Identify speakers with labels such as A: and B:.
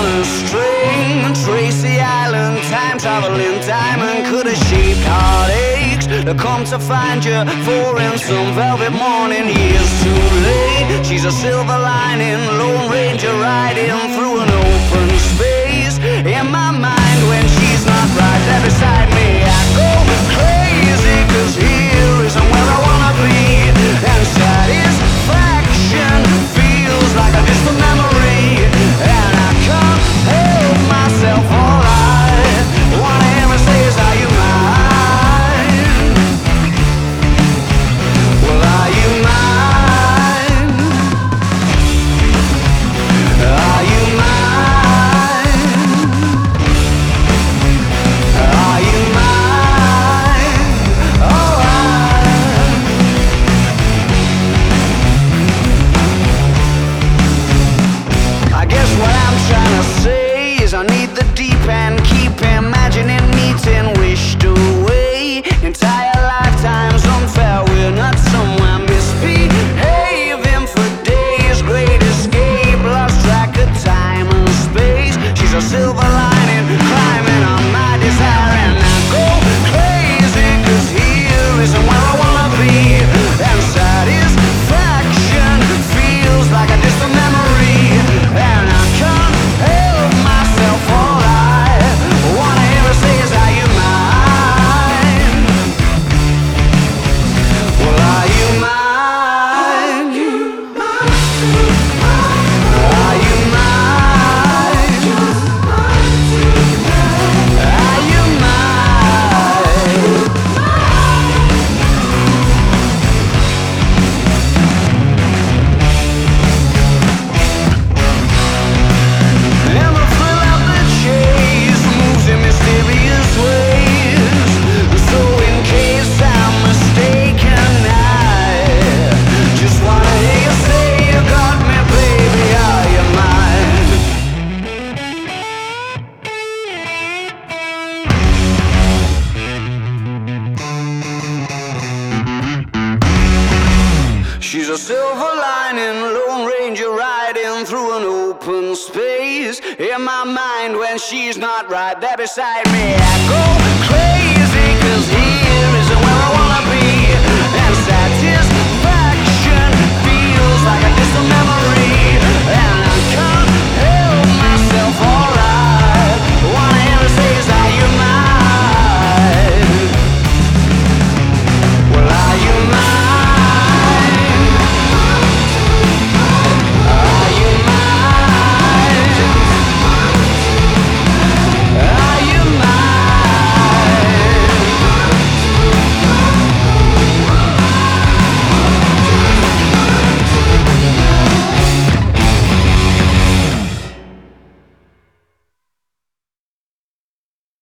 A: on a string. Tracy Island time traveling diamond. Could have shaped heartaches To come to find you? For in some velvet morning Years too late. She's a silver lining Lone Ranger riding through an old I'm trying to say is I need the deep end. She's a silver lining, Lone Ranger riding through an open space. In my mind, when she's not right there beside me, I go.